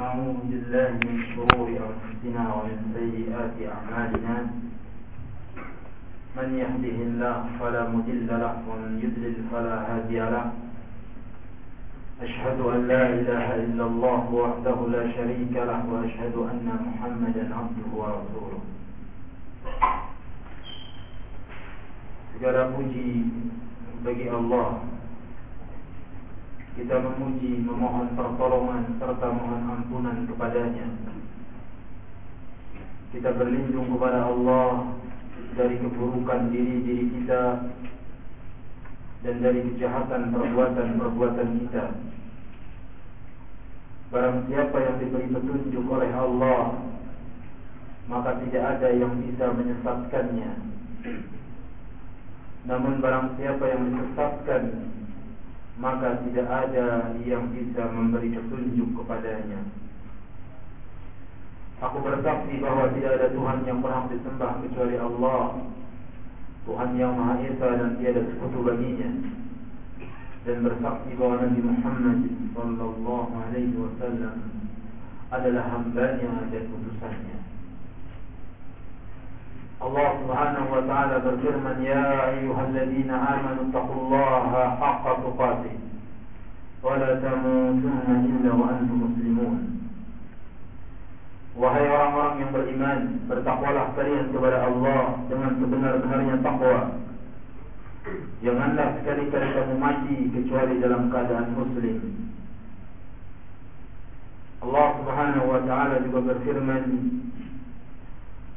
ونعوذ بالله من شرور أنفسنا ومن سيئات أعمالنا. من يهده الله فلا مضل له ومن يضلل فلا هادي له. أشهد أن لا إله إلا الله وحده لا شريك له وأشهد أن محمدا عبده ورسوله. Segala puji bagi Allah Kita memuji, memohon pertolongan serta mohon ampunan kepadanya. Kita berlindung kepada Allah Dari keburukan diri-diri kita Dan dari kejahatan perbuatan-perbuatan kita. Barang siapa yang diberi petunjuk oleh Allah Maka tidak ada yang bisa menyesatkannya. Namun barang siapa yang disesatkan Maka tidak ada yang bisa memberi petunjuk kepadanya. Aku bersaksi bahawa tidak ada Tuhan yang berhak disembah kecuali Allah. Tuhan yang Maha Esa dan tiada sekutu baginya. Dan bersaksi bahawa Nabi Muhammad Sallallahu Alaihi Wasallam adalah hambanya dan utusannya Allah Subhanahu wa taala berfirman ya ayyuhalladzina amanu taqullaha haqqa tuqatih wa la tamutunna illa wa antum muslimun. Wahai orang-orang yang beriman bertakwalah kalian kepada Allah dengan sebenar-benarnya takwa. Janganlah sekali-kali kamu mati kecuali dalam keadaan muslim. Allah Subhanahu wa taala juga berfirman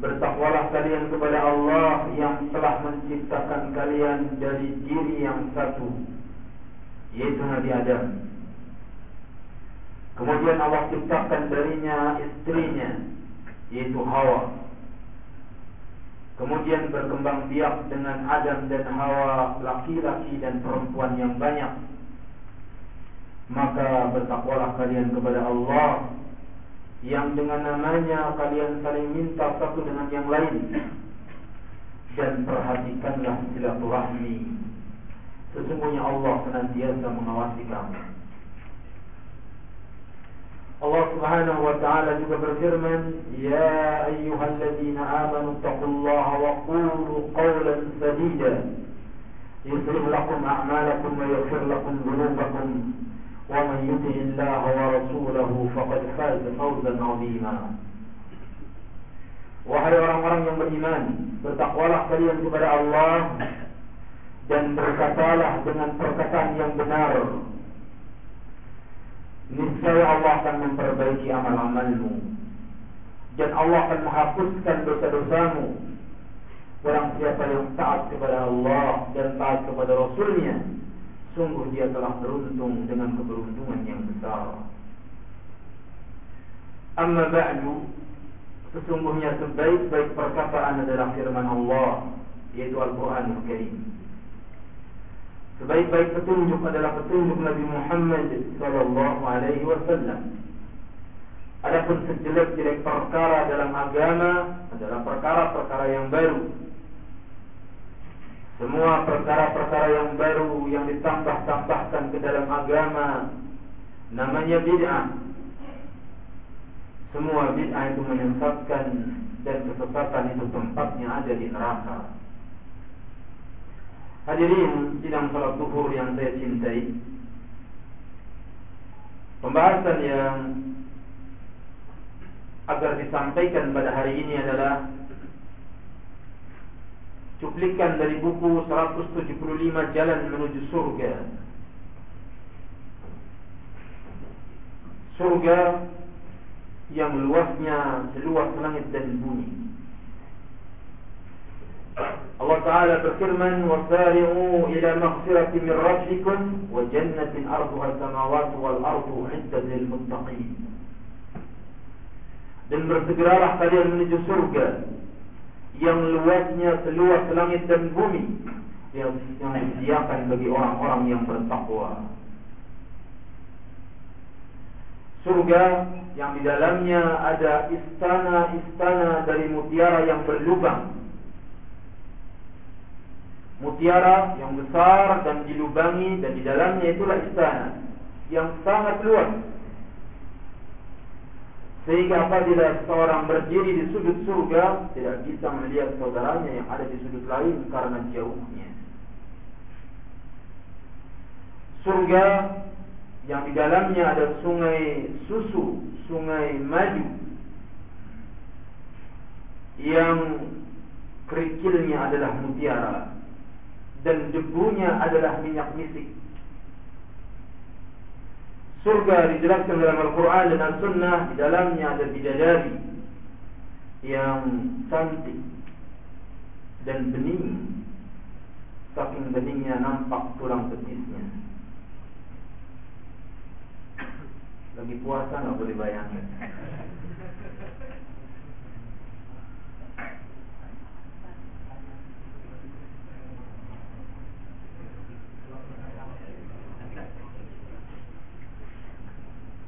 Bertakwalah kalian kepada Allah yang telah menciptakan kalian dari diri yang satu Yaitu Nabi Adam. Kemudian Allah ciptakan darinya istrinya Yaitu Hawa. Kemudian berkembang biak dengan Adam dan Hawa Laki-laki dan perempuan yang banyak. Maka bertakwalah kalian kepada Allah yang dengan namanya kalian saling minta satu dengan yang lain. Dan perhatikanlah silaturahmi. Sesungguhnya Allah senantiasa mengawasi kamu. Allah Subhanahu wa taala juga berfirman ya ayyuhalladzina amanu taqullaha wa qulu qawlan sadida. Yuslih lakum a'malakum wa yaghfir lakum dhunubakum ومن يطع الله ورسوله فقد فاز فوزا عظيما Wahai orang-orang yang beriman Bertakwalah kalian kepada Allah Dan berkatalah dengan perkataan yang benar Niscaya Allah akan memperbaiki amal-amalmu Dan Allah akan menghapuskan dosa-dosamu Barang siapa yang taat kepada Allah Dan taat kepada Rasulnya Sungguh dia telah beruntung dengan keberuntungan yang besar. Amma ba'du Sesungguhnya sebaik-baik perkataan adalah firman Allah Yaitu Al-Quran Al-Karim Sebaik-baik petunjuk adalah petunjuk Nabi Muhammad Sallallahu Alaihi Wasallam. Adapun sejelek-jelek perkara dalam agama Adalah perkara-perkara yang baru semua perkara-perkara yang baru yang ditambah-tambahkan ke dalam agama namanya bid'ah. Semua bid'ah itu menyesatkan dan kesesatan itu tempatnya ada di neraka. Hadirin sidang salat zuhur yang saya cintai. Pembahasan yang agar disampaikan pada hari ini adalah cuplikan dari buku 175 Jalan Menuju Surga. Surga yang luasnya seluas langit dan bumi. Allah Ta'ala berfirman وَسَارِعُوا إِلَى مَغْفِرَةِ مِنْ رَبِّكُمْ وَجَنَّةٍ أَرْضُهَا السَّمَاوَاتُ وَالْأَرْضُ عِدَّةً لِلْمُتَّقِينَ Dan bersegeralah kalian menuju surga yang luasnya seluas langit dan bumi yang yang disediakan bagi orang-orang yang bertakwa. Surga yang di dalamnya ada istana-istana dari mutiara yang berlubang. Mutiara yang besar dan dilubangi dan di dalamnya itulah istana yang sangat luas sehingga apabila seorang berdiri di sudut surga Tidak bisa melihat saudaranya yang ada di sudut lain karena jauhnya. Surga yang di dalamnya ada sungai susu, sungai madu Yang kerikilnya adalah mutiara Dan debunya adalah minyak misik Surga dijelaskan dalam Al-Quran dan Al-Sunnah Di dalamnya ada bidadari Yang cantik Dan bening. Saking beningnya nampak tulang betisnya Lagi puasa nggak boleh bayangkan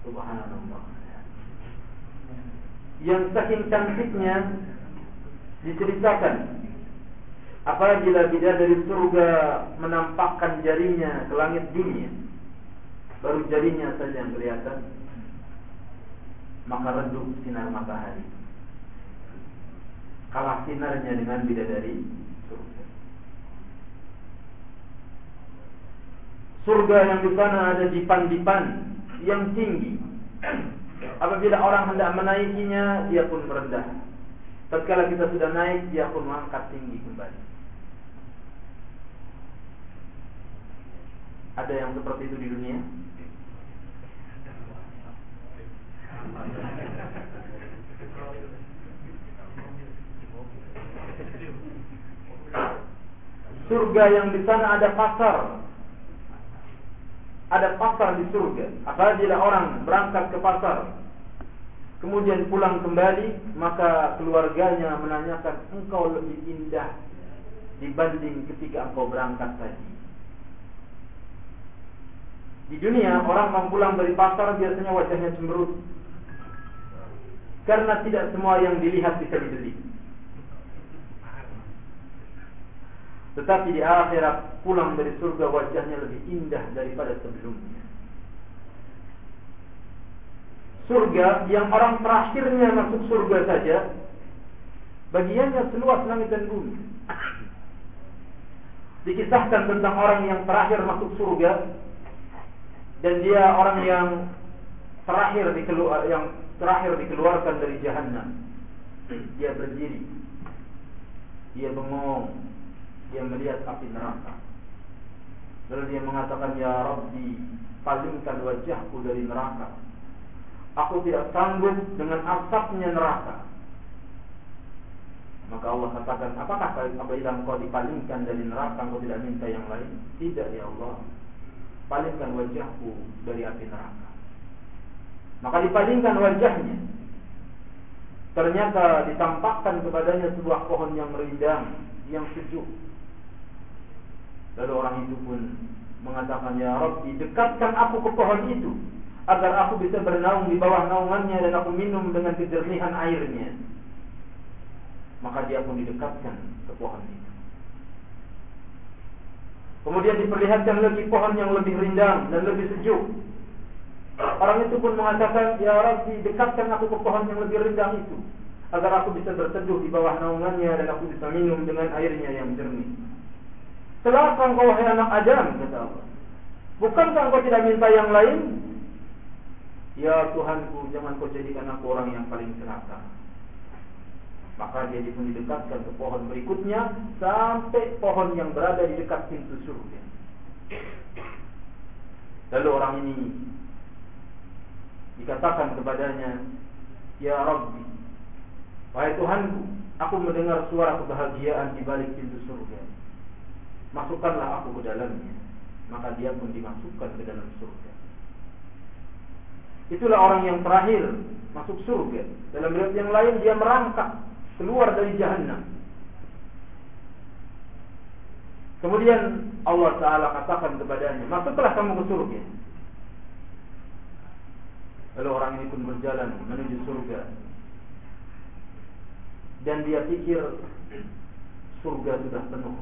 Subhanallah. Yang saking cantiknya diceritakan apabila dari surga menampakkan jarinya ke langit dunia baru jarinya saja yang kelihatan maka redup sinar matahari kalah sinarnya dengan bidadari surga surga yang di sana ada dipan-dipan yang tinggi. Apabila orang hendak menaikinya, dia pun merendah. Tatkala kita sudah naik, dia pun mengangkat tinggi kembali. Ada yang seperti itu di dunia? Surga yang di sana ada pasar ada pasar di surga. Apabila orang berangkat ke pasar, kemudian pulang kembali, maka keluarganya menanyakan, engkau lebih indah dibanding ketika engkau berangkat tadi. Di dunia, orang yang pulang dari pasar biasanya wajahnya cemberut. Karena tidak semua yang dilihat bisa dibeli. Tetapi di akhirat pulang dari surga wajahnya lebih indah daripada sebelumnya. Surga yang orang terakhirnya masuk surga saja bagiannya seluas langit dan bumi. Dikisahkan tentang orang yang terakhir masuk surga dan dia orang yang terakhir dikeluar yang terakhir dikeluarkan dari jahanam. Dia berdiri. Dia bengong dia melihat api neraka. Lalu dia mengatakan, Ya Rabbi, palingkan wajahku dari neraka. Aku tidak sanggup dengan asapnya neraka. Maka Allah katakan, apakah apabila engkau dipalingkan dari neraka, engkau tidak minta yang lain? Tidak ya Allah. Palingkan wajahku dari api neraka. Maka dipalingkan wajahnya. Ternyata ditampakkan kepadanya sebuah pohon yang rindang, yang sejuk. Lalu orang itu pun mengatakan, Ya Rabbi, dekatkan aku ke pohon itu. Agar aku bisa bernaung di bawah naungannya dan aku minum dengan kejernihan airnya. Maka dia pun didekatkan ke pohon itu. Kemudian diperlihatkan lagi pohon yang lebih rindang dan lebih sejuk. Orang itu pun mengatakan, Ya Rabbi, dekatkan aku ke pohon yang lebih rindang itu. Agar aku bisa berteduh di bawah naungannya dan aku bisa minum dengan airnya yang jernih. Celaka engkau wahai anak Adam kata Allah. Bukankah engkau tidak minta yang lain? Ya Tuhanku, jangan kau jadikan aku orang yang paling celaka. Maka dia pun didekatkan ke pohon berikutnya sampai pohon yang berada di dekat pintu surga. Lalu orang ini dikatakan kepadanya, Ya Rabbi, wahai Tuhanku, aku mendengar suara kebahagiaan di balik pintu surga masukkanlah aku ke dalamnya maka dia pun dimasukkan ke dalam surga itulah orang yang terakhir masuk surga dalam riwayat yang lain dia merangkak keluar dari jahanam Kemudian Allah Ta'ala katakan kepadanya, masuklah kamu ke surga. Lalu orang ini pun berjalan menuju surga. Dan dia pikir surga sudah penuh.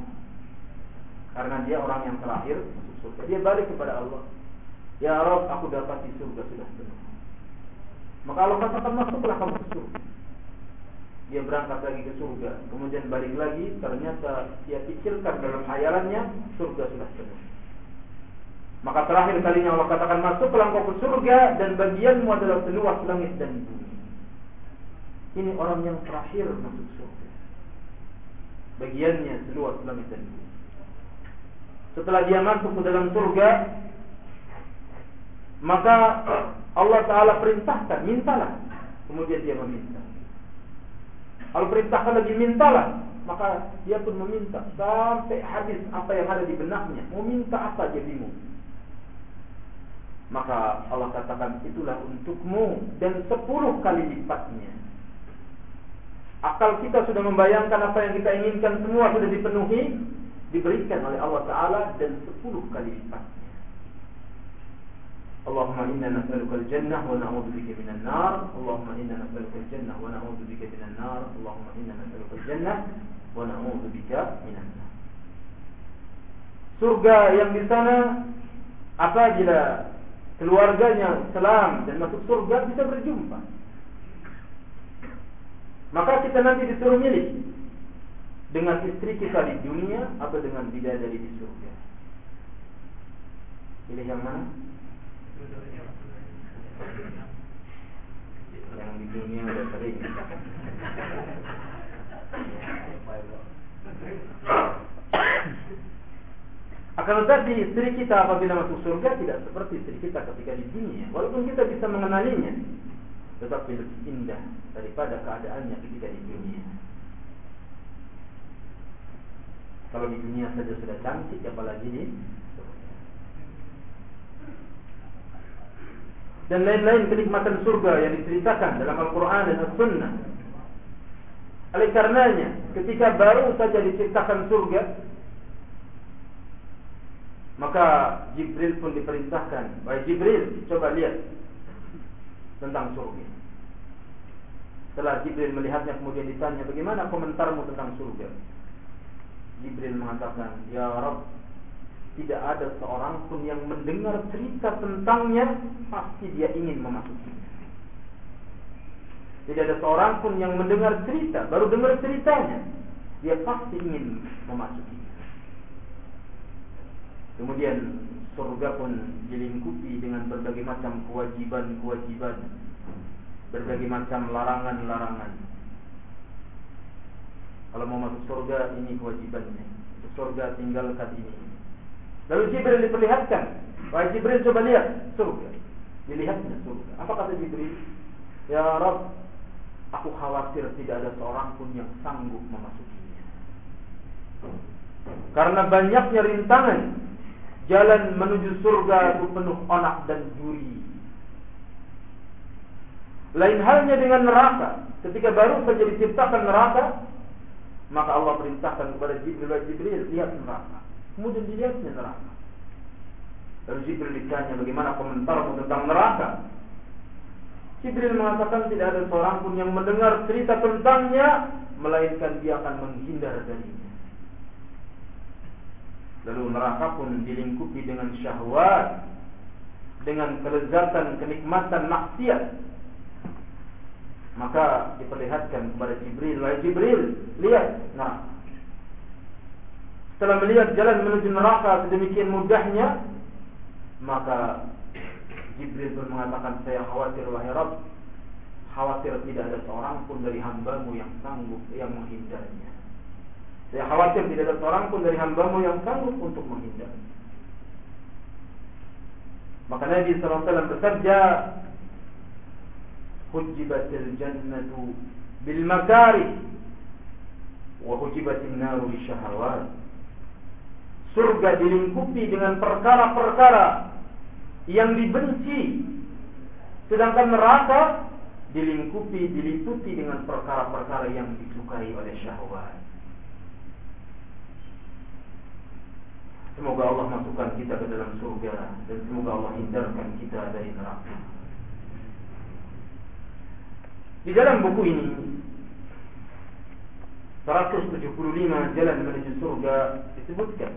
Karena dia orang yang terakhir masuk surga. Dia balik kepada Allah. Ya Rob, aku dapati surga sudah penuh. Maka Allah katakan masuklah kamu ke surga. Dia berangkat lagi ke surga, kemudian balik lagi, ternyata dia pikirkan dalam hayalannya surga sudah penuh. Maka terakhir kalinya Allah katakan masuklah engkau ke surga dan bagianmu adalah seluas langit dan bumi. Ini orang yang terakhir masuk surga. Bagiannya seluas langit dan bumi. Setelah dia masuk ke dalam surga, maka Allah Ta'ala perintahkan, mintalah. Kemudian dia meminta. Kalau perintahkan lagi mintalah, maka dia pun meminta sampai habis apa yang ada di benaknya. Mau minta apa bingung. Maka Allah katakan itulah untukmu dan sepuluh kali lipatnya. Akal kita sudah membayangkan apa yang kita inginkan semua sudah dipenuhi, diberikan oleh Allah Ta'ala dan sepuluh kali lipat. Allahumma inna nas'aluka al-jannah wa na'udzu bika min an-nar. Allahumma inna nas'aluka al-jannah wa na'udzu bika min an-nar. Allahumma inna nas'aluka al-jannah wa na'udzu bika min an-nar. Surga yang di sana apabila keluarganya selam dan masuk surga bisa berjumpa. Maka kita nanti disuruh milih dengan istri kita di dunia atau dengan bidadari di surga? Pilih yang mana? Yang di dunia udah sering. Akan tetapi istri kita apabila masuk surga tidak seperti istri kita ketika di dunia. Walaupun kita bisa mengenalinya tetapi lebih indah daripada keadaannya ketika di dunia kalau di dunia saja sudah cantik apalagi di dan lain-lain kenikmatan surga yang diceritakan dalam Al-Quran dan As-Sunnah. Oleh karenanya, ketika baru saja diciptakan surga, maka Jibril pun diperintahkan, Wahai Jibril, coba lihat tentang surga. Setelah Jibril melihatnya kemudian ditanya, bagaimana komentarmu tentang surga? Jibril mengatakan, Ya Rabb, tidak ada seorang pun yang mendengar cerita tentangnya pasti dia ingin memasuki. Tidak ada seorang pun yang mendengar cerita, baru dengar ceritanya, dia pasti ingin memasuki. Kemudian surga pun dilingkupi dengan berbagai macam kewajiban-kewajiban, berbagai macam larangan-larangan. Kalau mau masuk surga ini kewajibannya. Masuk surga tinggalkan ini. Lalu Jibril diperlihatkan. Wahai Jibril coba lihat surga. Dilihatnya surga. Apa kata Jibril? Ya Rabb, aku khawatir tidak ada seorang pun yang sanggup memasukinya. Karena banyaknya rintangan jalan menuju surga itu penuh onak dan duri. Lain halnya dengan neraka. Ketika baru saja diciptakan neraka, maka Allah perintahkan kepada Jibril, Jibril, lihat neraka. Kemudian dilihatnya neraka. Lalu Jibril ditanya bagaimana komentarmu tentang neraka. Jibril mengatakan tidak ada seorang pun yang mendengar cerita tentangnya melainkan dia akan menghindar darinya. Lalu neraka pun dilingkupi dengan syahwat, dengan kelezatan, kenikmatan maksiat. Maka diperlihatkan kepada Jibril, wahai Jibril, lihat neraka setelah melihat jalan menuju neraka sedemikian mudahnya, maka Jibril pun mengatakan, saya khawatir wahai Rabb, khawatir tidak ada seorang pun dari hambamu yang sanggup yang menghindarnya. Saya khawatir tidak ada seorang pun dari hambamu yang sanggup untuk menghindar. Maka Nabi SAW bersabda, Hujibatil jannatu bil makari wa hujibatil naru syahawat surga dilingkupi dengan perkara-perkara yang dibenci sedangkan neraka dilingkupi diliputi dengan perkara-perkara yang disukai oleh syahwat Semoga Allah masukkan kita ke dalam surga dan semoga Allah hindarkan kita dari neraka. Di dalam buku ini 175 jalan menuju surga disebutkan.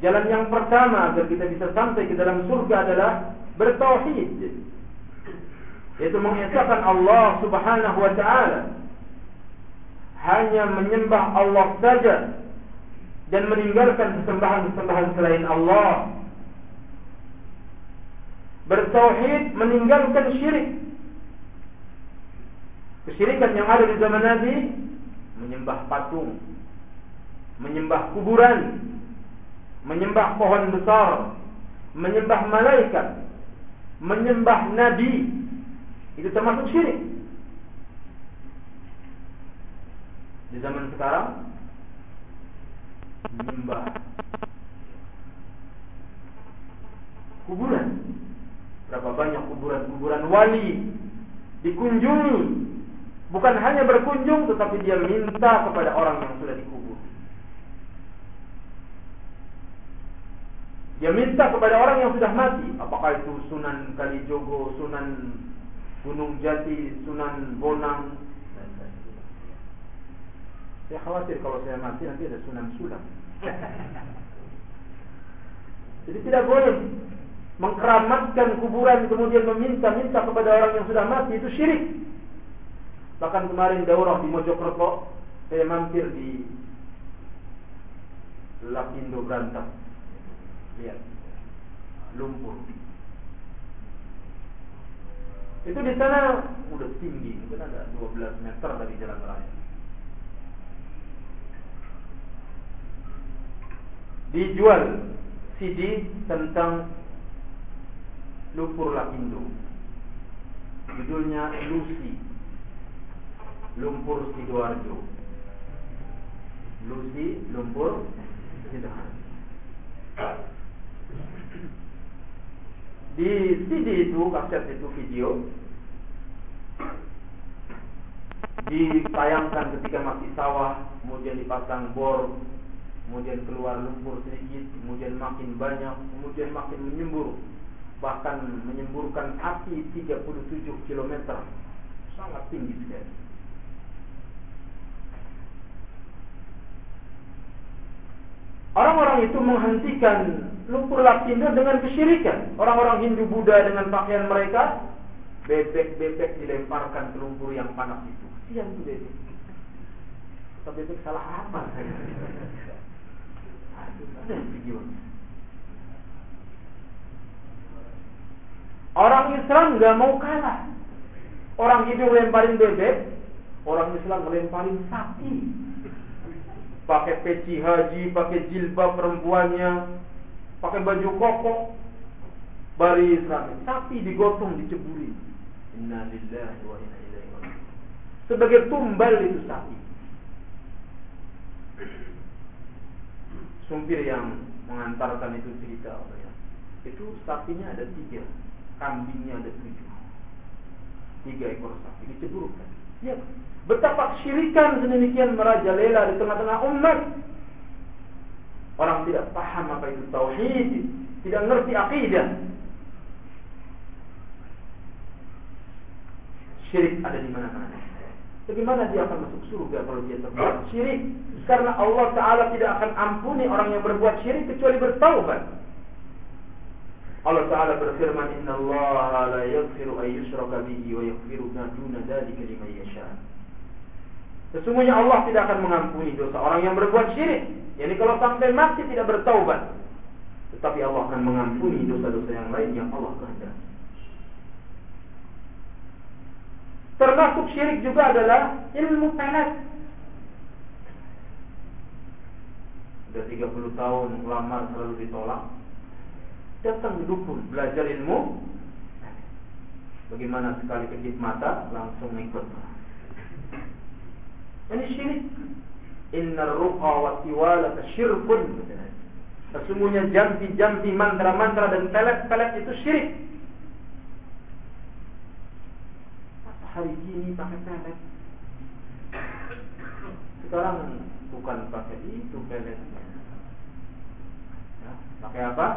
Jalan yang pertama agar kita bisa sampai ke dalam surga adalah bertauhid. Yaitu mengesahkan Allah Subhanahu wa taala. Hanya menyembah Allah saja dan meninggalkan sesembahan-sesembahan selain Allah. Bertauhid meninggalkan syirik. Kesyirikan yang ada di zaman Nabi menyembah patung, menyembah kuburan, menyembah pohon besar, menyembah malaikat, menyembah nabi. Itu termasuk syirik. Di zaman sekarang menyembah kuburan. Berapa banyak kuburan-kuburan wali dikunjungi. Bukan hanya berkunjung tetapi dia minta kepada orang yang sudah dikubur. Dia minta kepada orang yang sudah mati. Apakah itu Sunan Kalijogo, Sunan Gunung Jati, Sunan Bonang, saya khawatir kalau saya mati nanti ada sunan sulam. Jadi tidak boleh mengkeramatkan kuburan kemudian meminta-minta kepada orang yang sudah mati itu syirik. Bahkan kemarin daurah di Mojokerto saya mampir di Lapindo Berantak. Lihat. Lumpur. Itu di sana udah tinggi, mungkin ada 12 meter dari jalan raya. dijual CD tentang lumpur lapindo. Judulnya Lucy. Lumpur Sidoarjo. Lucy Lumpur. Di CD itu, kaset itu video ditayangkan ketika masih sawah, kemudian dipasang bor kemudian keluar lumpur sedikit, kemudian makin banyak, kemudian makin menyembur, bahkan menyemburkan api 37 km, sangat tinggi sekali. Orang-orang itu menghentikan lumpur lapindo dengan kesyirikan. Orang-orang Hindu Buddha dengan pakaian mereka, bebek-bebek dilemparkan ke lumpur yang panas itu. Siang itu bebek. Tapi bebek salah apa? Orang Islam nggak mau kalah. Orang Hindu lemparin bebek, orang Islam melemparin sapi. Pakai peci haji, pakai jilbab perempuannya, pakai baju koko, bari Islam. Sapi digotong, diceburi. Sebagai tumbal itu sapi. Sumpir yang mengantarkan itu cerita ya. Itu sapinya ada tiga, kambingnya ada tujuh. Tiga ekor sapi diceburkan. Ya, betapa syirikan sedemikian merajalela di tengah-tengah umat. Orang tidak paham apa itu tauhid, tidak ngerti akidah. Syirik ada di mana-mana. Bagaimana dia akan masuk surga kalau dia terbuat syirik? Karena Allah Ta'ala tidak akan ampuni orang yang berbuat syirik kecuali bertaubat. Allah Ta'ala berfirman, Inna Allah la yaghfiru ay yushraka bihi wa yaghfiru duna dhalika liman yasha. Sesungguhnya Allah tidak akan mengampuni dosa orang yang berbuat syirik. Yani kalau sampai mati tidak bertaubat. Tetapi Allah akan mengampuni dosa-dosa yang lain yang Allah kehendaki. Termasuk syirik juga adalah ilmu pelet. Sudah 30 tahun lamar selalu ditolak. Datang dukun belajar ilmu. Bagaimana sekali kedip mata langsung ikut. Ini syirik. Inna ruqa wa tiwala syirkun. Sesungguhnya jampi-jampi mantra-mantra dan pelet-pelet itu syirik. hari ini pakai pelet. Sekarang bukan pakai itu peletnya. Pakai apa?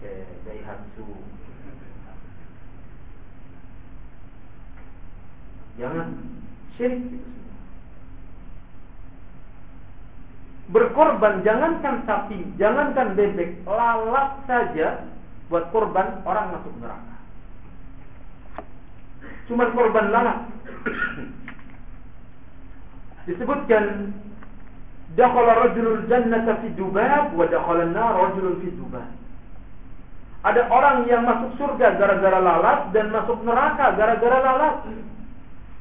Pakai Daihatsu. Jangan syirik itu semua. Berkorban jangankan sapi, jangankan bebek, lalat saja buat korban orang masuk neraka. Cuma korban lalat. Disebutkan dakhala rajulul jannata fi dubab wa dakhala an-nar rajulun fi dubab. Ada orang yang masuk surga gara-gara lalat dan masuk neraka gara-gara lalat.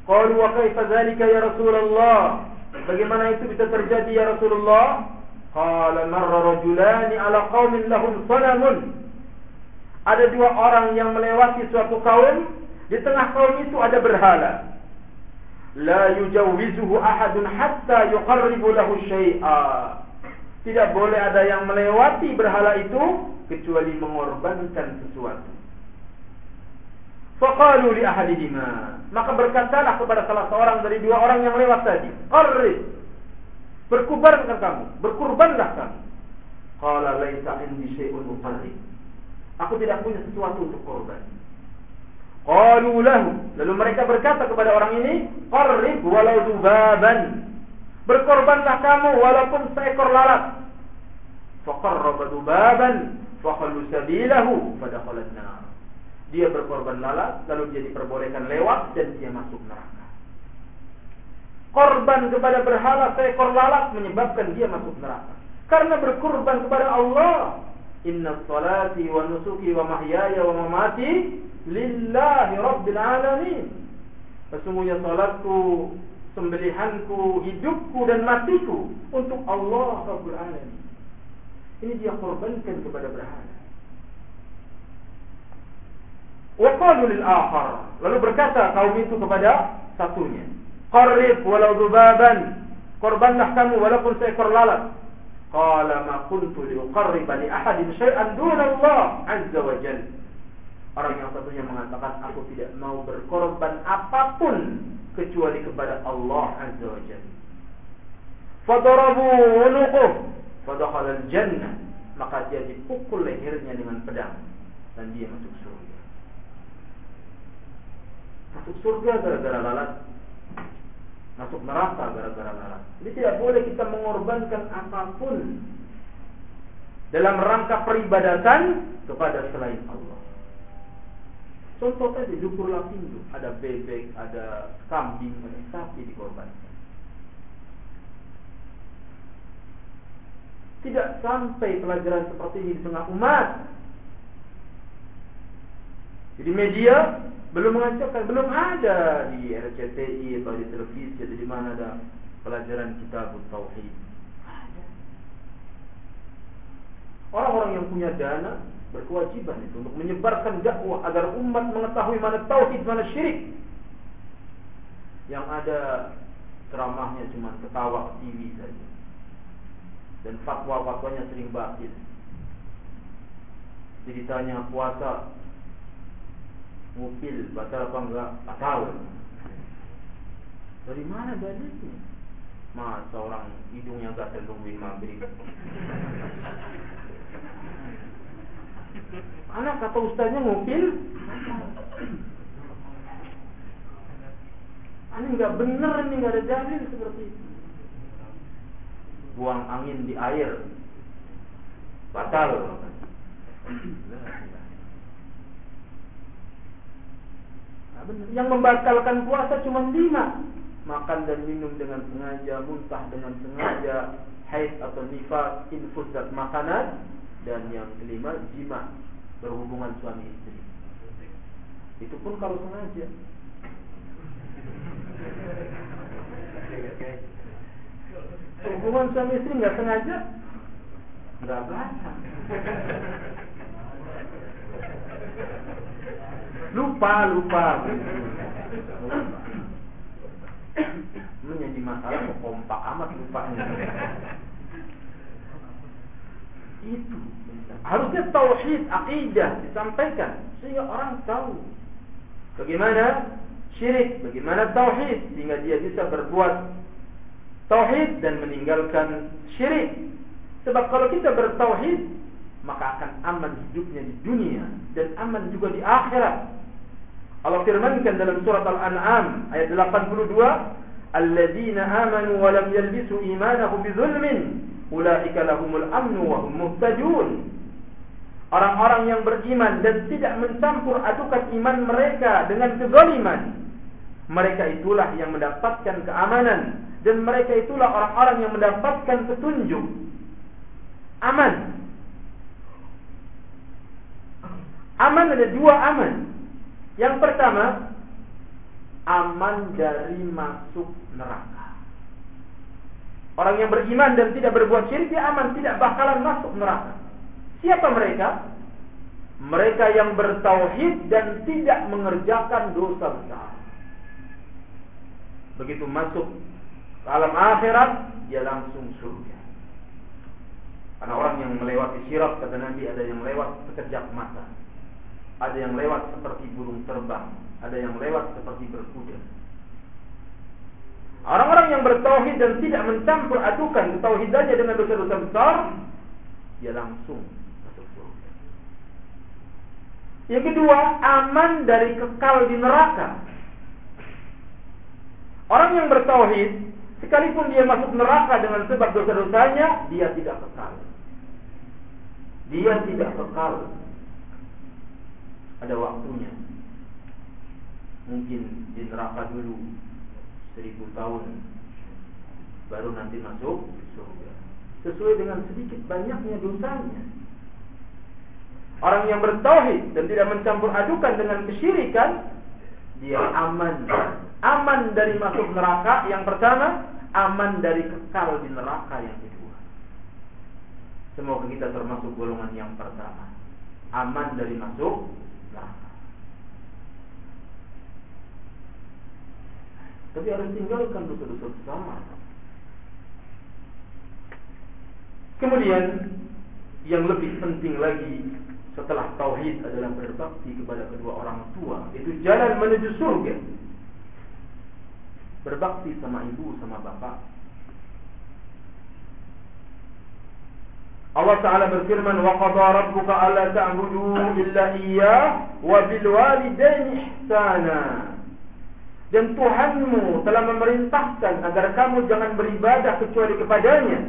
Qalu wa kaifa dzalika ya Rasulullah? Bagaimana itu bisa terjadi ya Rasulullah? Qala marra rajulani ala qaumin lahum sanamun. Ada dua orang yang melewati suatu kaum, di tengah kaum itu ada berhala. La yujawwizuhu ahadun hatta yuqarribu lahu syai'a. Tidak boleh ada yang melewati berhala itu kecuali mengorbankan sesuatu. Faqalu li ahadihima. Maka berkatalah kepada salah seorang dari dua orang yang lewat tadi, "Qarrib." Berkubarkan kamu, berkurbanlah kamu. Qala laisa indi syai'un uqarrib. Aku tidak punya sesuatu untuk korban. Qalu lahu. Lalu mereka berkata kepada orang ini, "Qarrib walau dubaban." Berkorbanlah kamu walaupun seekor lalat. Faqarraba dubaban faqallu sabilahu fadakhala an-nar. Dia berkorban lalat, lalu dia diperbolehkan lewat dan dia masuk neraka. Korban kepada berhala seekor lalat menyebabkan dia masuk neraka. Karena berkorban kepada Allah. Inna salati wa nusuki wa mahyaya wa mamati lillahi rabbil alamin. Sesungguhnya salatku, sembelihanku, hidupku dan matiku untuk Allah Rabbul Alamin. Ini dia korbankan kepada berhala. Waqalu lil akhar. Lalu berkata kaum itu kepada satunya, "Qarrib walau dubaban." Korbanlah kamu walaupun seekor lalat. Qala ma kuntu liuqarriba li ahadin syai'an duna Allah azza wa jalla. Orang yang satunya mengatakan aku tidak mau berkorban apa pun kecuali kepada Allah azza wa jalla. Fadarabu fadakhala al-jannah. Maka dia dipukul lehernya dengan pedang dan dia masuk surga. Masuk surga gara-gara lalat. Masuk neraka gara-gara lalat. Jadi tidak boleh kita mengorbankan apa pun dalam rangka peribadatan kepada selain Allah. Contoh tadi dukur lapindo, ada bebek, ada kambing, ada sapi dikorbankan. Tidak sampai pelajaran seperti ini di tengah umat. Jadi media belum mengajarkan, belum ada di RCTI atau di televisi atau di mana ada pelajaran kitab tauhid. Orang-orang yang punya dana berkewajiban itu untuk menyebarkan dakwah agar umat mengetahui mana tauhid, mana syirik. Yang ada ceramahnya cuma ketawa TV saja. Dan fatwa-fatwanya sering batil. Jadi ditanya puasa Mupil batal apa enggak? Batal. Dari mana dalilnya? Masa orang hidungnya enggak terlumbi maghrib. Anak kata ustaznya ngupil Ini enggak benar ini enggak ada dalil seperti itu. Buang angin di air. Batal. Yang membatalkan puasa cuma lima. Makan dan minum dengan sengaja Muntah dengan sengaja Haid atau nifas Infus dan makanan. Dan yang kelima Jima Berhubungan suami istri. Itu pun kalau sengaja Hubungan suami istri nggak sengaja? Nggak batal lupa lupa. Menjadi masalah kok kompak amat lupanya. Itu. Harusnya tauhid akidah disampaikan. Sehingga orang tahu bagaimana syirik bagaimana tauhid sehingga dia bisa berbuat tauhid dan meninggalkan syirik Sebab kalau kita bertauhid, maka akan aman hidupnya di dunia dan aman juga di akhirat. Allah firmankan dalam surat Al-An'am ayat 82, "Alladzina amanu wa lam yalbisu imanahum bidzulmin, ulaika lahumul amnu wa hum muhtadun." Orang-orang yang beriman dan tidak mencampur adukan iman mereka dengan kezaliman, mereka itulah yang mendapatkan keamanan dan mereka itulah orang-orang yang mendapatkan petunjuk. Aman. Aman ada dua aman. Yang pertama, aman dari masuk neraka. Orang yang beriman dan tidak berbuat syirik dia aman, tidak bakalan masuk neraka. Siapa mereka? Mereka yang bertauhid dan tidak mengerjakan dosa besar. Begitu masuk alam akhirat, dia langsung surga. Karena orang yang melewati sirat kata Nabi ada yang lewat sekejap mata. Ada yang lewat seperti burung terbang, ada yang lewat seperti berkuda. Orang-orang yang bertauhid dan tidak mencampur adukan tauhidannya dengan dosa-dosa besar, dia langsung masuk surga. Yang kedua, aman dari kekal di neraka. Orang yang bertauhid, sekalipun dia masuk neraka dengan sebab dosa-dosanya, dia tidak kekal. Dia tidak kekal ada waktunya. Mungkin di neraka dulu seribu tahun baru nanti masuk surga. Sesuai dengan sedikit banyaknya dosanya. Orang yang bertauhid dan tidak mencampur adukan dengan kesyirikan, dia aman. Aman dari masuk neraka yang pertama, aman dari kekal di neraka yang kedua. Semoga kita termasuk golongan yang pertama. Aman dari masuk Tapi harus tinggalkan dosa-dosa besar. Kemudian yang lebih penting lagi setelah tauhid adalah berbakti kepada kedua orang tua. Itu jalan menuju surga. Berbakti sama ibu sama bapak. Allah Taala berfirman, "Wa qada rabbuka alla ta'budu illa iyyah wa bil walidayni ihsana." Dan Tuhanmu telah memerintahkan agar kamu jangan beribadah kecuali kepadanya.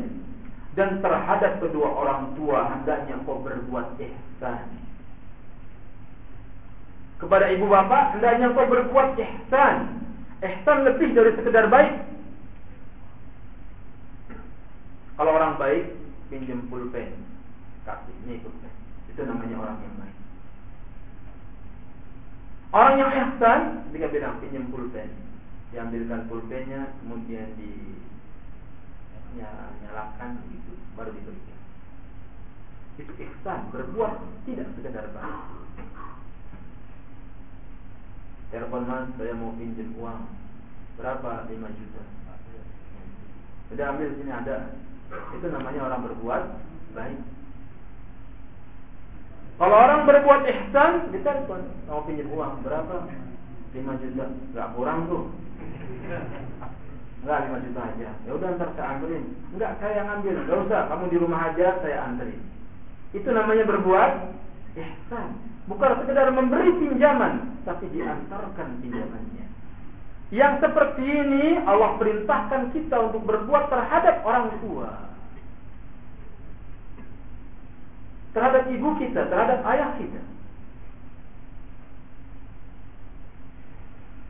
Dan terhadap kedua orang tua hendaknya kau berbuat ihsan. Kepada ibu bapa hendaknya kau berbuat ihsan. Ihsan lebih dari sekedar baik. Kalau orang baik pinjam pulpen, kasih ini pulpen. Itu namanya orang yang baik. Orang yang ihsan ketika bilang pinjam pulpen, diambilkan pulpennya kemudian di nyalakan gitu baru diberikan. Itu ihsan, berbuat tidak sekedar baik. Telepon mas, saya mau pinjam uang Berapa? 5 juta Sudah ambil sini ada Itu namanya orang berbuat baik kalau orang berbuat ihsan, ditelepon, mau pinjam uang berapa? 5 juta, nggak kurang tuh. Enggak 5 juta aja. Ya udah ntar saya ambilin. Enggak, saya ambil. Enggak usah, kamu di rumah aja saya anterin. Itu namanya berbuat ihsan. Bukan sekedar memberi pinjaman, tapi diantarkan pinjamannya. Yang seperti ini Allah perintahkan kita untuk berbuat terhadap orang tua. terhadap ibu kita, terhadap ayah kita.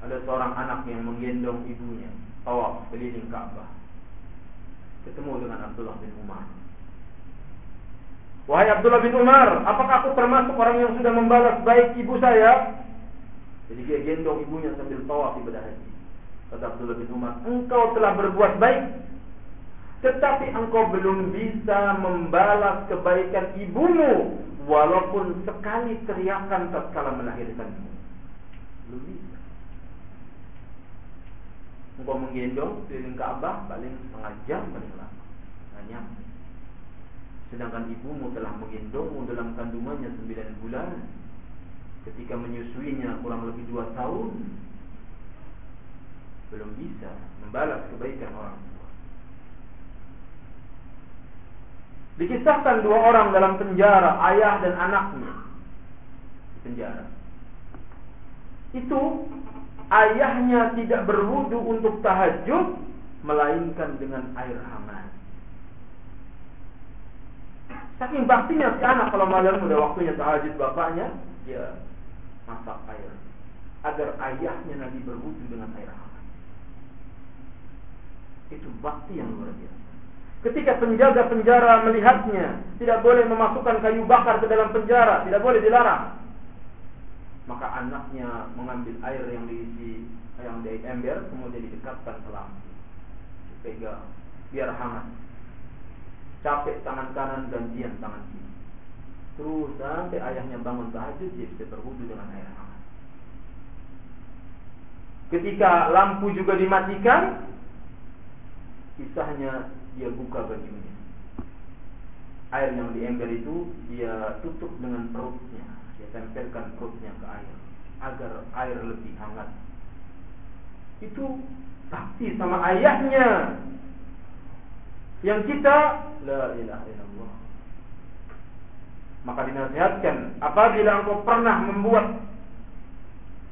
Ada seorang anak yang menggendong ibunya, tawaf keliling Ka'bah. Ketemu dengan Abdullah bin Umar. Wahai Abdullah bin Umar, apakah aku termasuk orang yang sudah membalas baik ibu saya? Jadi dia gendong ibunya sambil tawaf ibadah haji. Kata Abdullah bin Umar, engkau telah berbuat baik tetapi engkau belum bisa membalas kebaikan ibumu walaupun sekali teriakan tatkala melahirkanmu. Belum bisa. Engkau menggendong keliling Ka'bah paling setengah jam paling lama. Hanya. Sedangkan ibumu telah menggendongmu dalam kandungannya sembilan bulan. Ketika menyusuinya kurang lebih dua tahun. Belum bisa membalas kebaikan orang Dikisahkan dua orang dalam penjara, ayah dan anaknya. Di penjara. Itu ayahnya tidak berwudu untuk tahajud melainkan dengan air hangat. Saking baktinya si anak kalau malam udah waktunya tahajud bapaknya, dia masak air agar ayahnya nanti berwudu dengan air hangat. Itu bakti yang luar biasa. Ketika penjaga penjara melihatnya, tidak boleh memasukkan kayu bakar ke dalam penjara, tidak boleh dilarang. Maka anaknya mengambil air yang diisi yang di ember, kemudian didekatkan ke lampu, dipegang, biar hangat. Capek tangan kanan gantian tangan kiri. Terus sampai ayahnya bangun tahajud, dia bisa berwudu dengan air hangat. Ketika lampu juga dimatikan, kisahnya dia buka bajunya. Air yang di ember itu dia tutup dengan perutnya, dia tempelkan perutnya ke air agar air lebih hangat. Itu bakti sama ayahnya. Yang kita la ilaha illallah. Maka dinasihatkan apabila engkau pernah membuat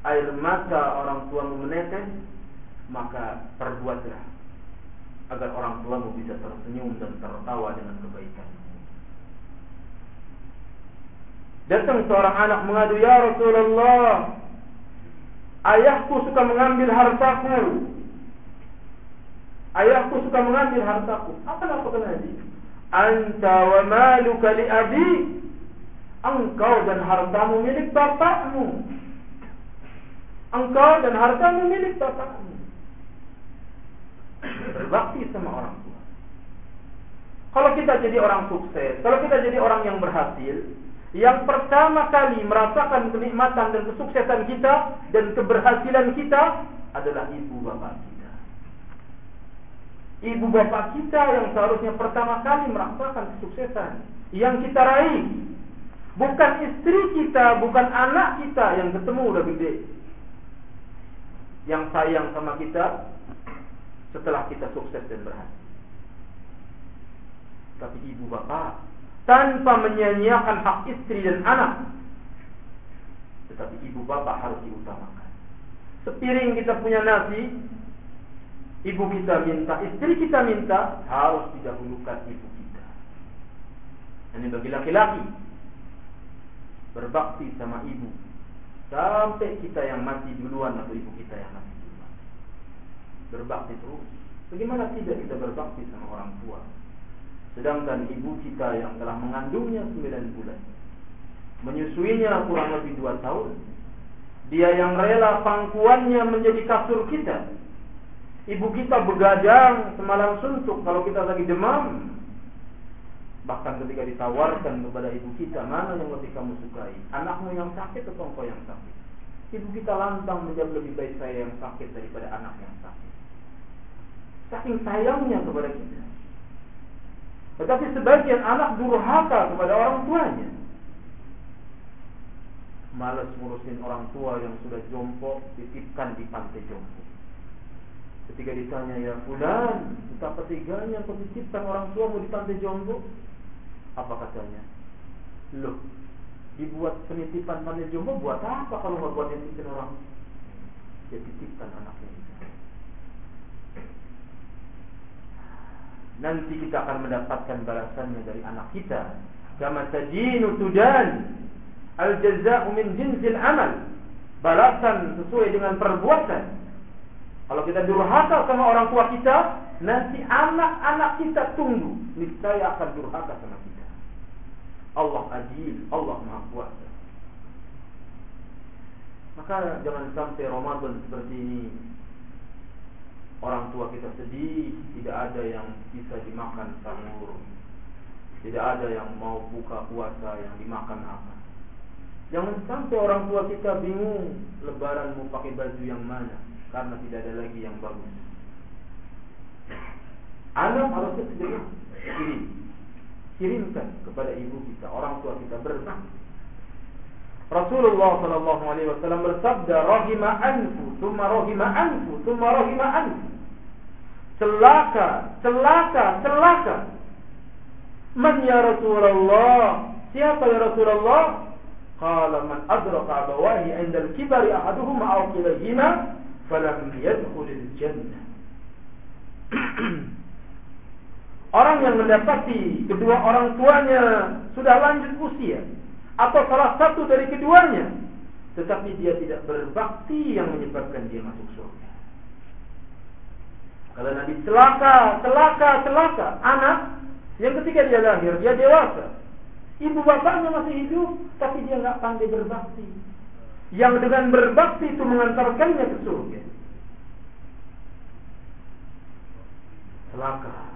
air mata orang tuamu menetes, maka perbuatlah agar orang tuamu bisa tersenyum dan tertawa dengan kebaikan. Datang seorang anak mengadu, "Ya Rasulullah, ayahku suka mengambil hartaku. Ayahku suka mengambil hartaku. Apa Nabi? Anta wa maluka li abi. Engkau dan hartamu milik bapakmu. Engkau dan hartamu milik bapakmu berbakti sama orang tua. Kalau kita jadi orang sukses, kalau kita jadi orang yang berhasil, yang pertama kali merasakan kenikmatan dan kesuksesan kita dan keberhasilan kita adalah ibu bapak kita. Ibu bapak kita yang seharusnya pertama kali merasakan kesuksesan yang kita raih. Bukan istri kita, bukan anak kita yang ketemu udah gede. Yang sayang sama kita, setelah kita sukses dan berhasil. Tapi ibu bapak tanpa menyanyiakan hak istri dan anak, tetapi ibu bapak harus diutamakan. Sepiring kita punya nasi, ibu kita minta, istri kita minta, harus didahulukan ibu kita. Ini bagi laki-laki berbakti sama ibu sampai kita yang mati duluan atau ibu kita yang mati berbakti terus. Bagaimana tidak kita berbakti sama orang tua? Sedangkan ibu kita yang telah mengandungnya 9 bulan, menyusuinya kurang lebih 2 tahun, dia yang rela pangkuannya menjadi kasur kita. Ibu kita begadang semalam suntuk kalau kita lagi demam. Bahkan ketika ditawarkan kepada ibu kita, mana yang lebih kamu sukai? Anakmu yang sakit atau engkau yang sakit? Ibu kita lantang menjawab lebih baik saya yang sakit daripada anak yang sakit. Saking sayangnya kepada kita. Tetapi sebagian anak durhaka kepada orang tuanya. Malas ngurusin orang tua yang sudah jompo, titipkan di pantai jompo. Ketika ditanya, ya fulan, betapa tiganya kau titipkan orang tuamu di pantai jompo? Apa katanya? Loh, dibuat penitipan pantai jompo buat apa kalau nggak buat nitipin orang? Ya titipkan anaknya nanti kita akan mendapatkan balasannya dari anak kita. Kama tadinu tudan. Al jaza'u min jinsil amal. Balasan sesuai dengan perbuatan. Kalau kita durhaka sama orang tua kita, nanti anak-anak kita tunggu. Niscaya akan durhaka sama kita. Allah adil, Allah Maha Kuasa. Maka jangan sampai Ramadan seperti ini orang tua kita sedih, tidak ada yang bisa dimakan sahur. Tidak ada yang mau buka puasa yang dimakan apa. Jangan sampai orang tua kita bingung lebaran mau pakai baju yang mana karena tidak ada lagi yang bagus. Anak harusnya segera kirim. Kirimkan kepada ibu kita, orang tua kita berbakti. Rasulullah sallallahu alaihi wasallam bersabda, "Rahima anfu, thumma rahima anfu, thumma rahima anfu." Celaka, celaka, celaka. Man ya Rasulullah? Siapa ya Rasulullah? Qala man adraka abawahi 'inda al-kibari ahaduhuma aw kilahima falam yadkhulil jannah. Orang yang mendapati kedua orang tuanya sudah lanjut usia atau salah satu dari keduanya tetapi dia tidak berbakti yang menyebabkan dia masuk surga. Kalau Nabi celaka, celaka, celaka anak yang ketika dia lahir dia dewasa. Ibu bapaknya masih hidup tapi dia nggak pandai berbakti. Yang dengan berbakti itu mengantarkannya ke surga. Celaka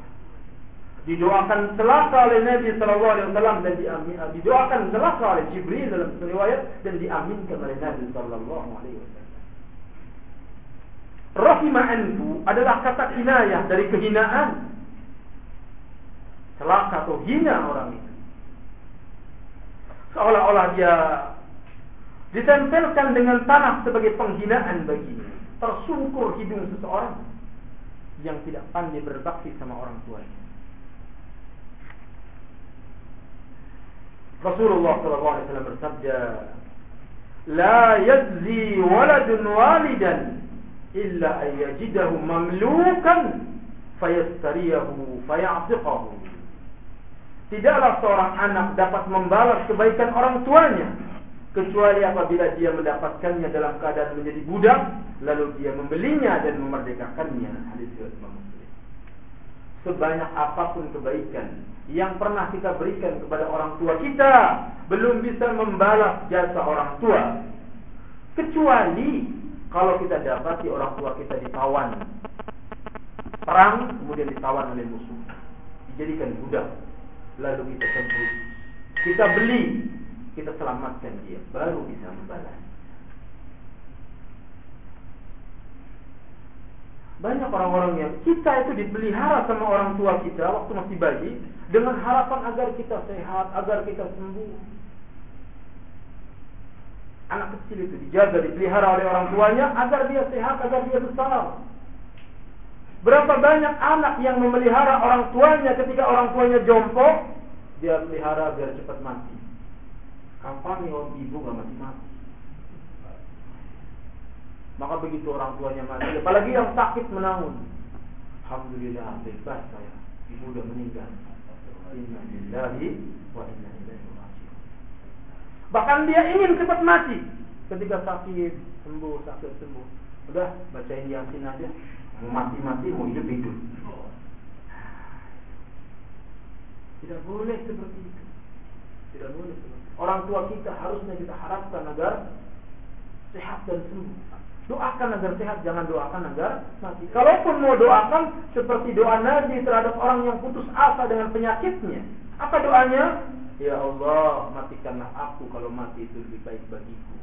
didoakan celaka oleh Nabi Sallallahu Alaihi Wasallam dan diamin, didoakan celaka oleh Jibril dalam riwayat dan diaminkan oleh Nabi Sallallahu Alaihi Wasallam. Anfu adalah kata kinayah dari kehinaan. Celaka atau hina orang itu. Seolah-olah dia ditempelkan dengan tanah sebagai penghinaan baginya. Tersungkur hidung seseorang yang tidak pandai berbakti sama orang tuanya. Rasulullah SAW bersabda, "La yajzi waladun walidan illa an yajidahu mamlukan fayastariyahu faya'tiqahu." Tidaklah seorang anak dapat membalas kebaikan orang tuanya kecuali apabila dia mendapatkannya dalam keadaan menjadi budak lalu dia membelinya dan memerdekakannya. Hadis riwayat Muslim. Sebanyak apa pun kebaikan yang pernah kita berikan kepada orang tua kita belum bisa membalas jasa orang tua. Kecuali kalau kita dapati orang tua kita ditawan. Perang kemudian ditawan oleh musuh. Dijadikan budak lalu kita sembuh kita beli kita selamatkan dia baru bisa membalas Banyak orang-orang yang kita itu dipelihara sama orang tua kita waktu masih bayi dengan harapan agar kita sehat, agar kita sembuh. Anak kecil itu dijaga, dipelihara oleh orang tuanya agar dia sehat, agar dia besar. Berapa banyak anak yang memelihara orang tuanya ketika orang tuanya jompo, dia pelihara biar cepat mati. Kapan nih ibu gak mati-mati? Maka begitu orang tuanya mati, apalagi yang sakit menanggung. Alhamdulillah bebas saya. Ibu sudah meninggal. Inna lillahi wa inna ilaihi raji'un. Bahkan dia ingin cepat mati ketika sakit sembuh, sakit sembuh. Udah bacain yasin aja. Mau mati-mati, mau hidup-hidup. Tidak boleh seperti itu. Tidak boleh seperti itu. Orang tua kita harusnya kita harapkan agar sehat dan sembuh. Doakan agar sehat, jangan doakan agar mati. Kalaupun mau doakan seperti doa Nabi terhadap orang yang putus asa dengan penyakitnya. Apa doanya? Ya Allah, matikanlah aku kalau mati itu lebih baik bagiku.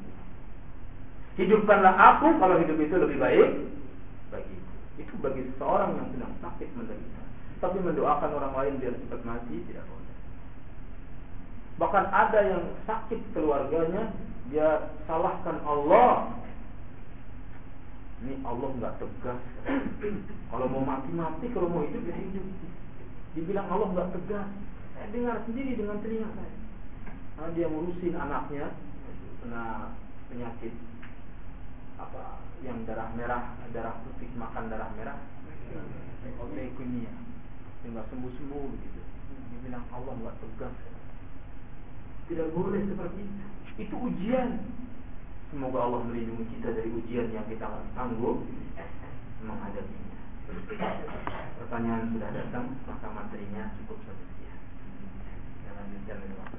Hidupkanlah aku kalau hidup itu lebih baik bagiku. Itu bagi seorang yang sedang sakit menderita. Tapi mendoakan orang lain biar cepat mati tidak boleh. Bahkan ada yang sakit keluarganya, dia salahkan Allah ini Allah nggak tegas. kalau mau mati mati, kalau mau hidup ya hidup. Dibilang Allah nggak tegas. Saya dengar sendiri dengan telinga saya. Karena dia ngurusin anaknya kena penyakit apa yang darah merah, darah putih makan darah merah, leukemia, nggak sembuh sembuh begitu. Dibilang Allah nggak tegas. Tidak boleh seperti itu. Itu ujian. Semoga Allah melindungi kita dari ujian yang kita sanggup menghadapinya. Pertanyaan sudah datang, maka materinya cukup sekian. Kita lanjutkan dengan waktu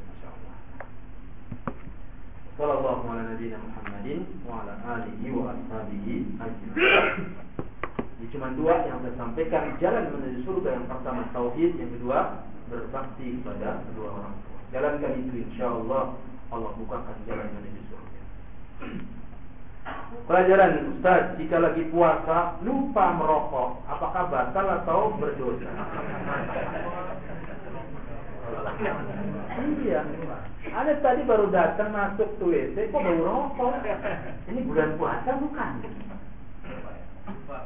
ajma'in. Ini cuma dua yang saya sampaikan jalan menuju surga yang pertama tauhid, yang kedua berbakti kepada kedua orang tua. Jalankan itu insyaallah Allah bukakan jalan menuju Pelajaran Ustaz, jika lagi puasa lupa merokok, apakah batal atau berdosa? iya. Ada tadi baru datang masuk tuh WC, kok baru rokok? Ini bulan puasa bukan?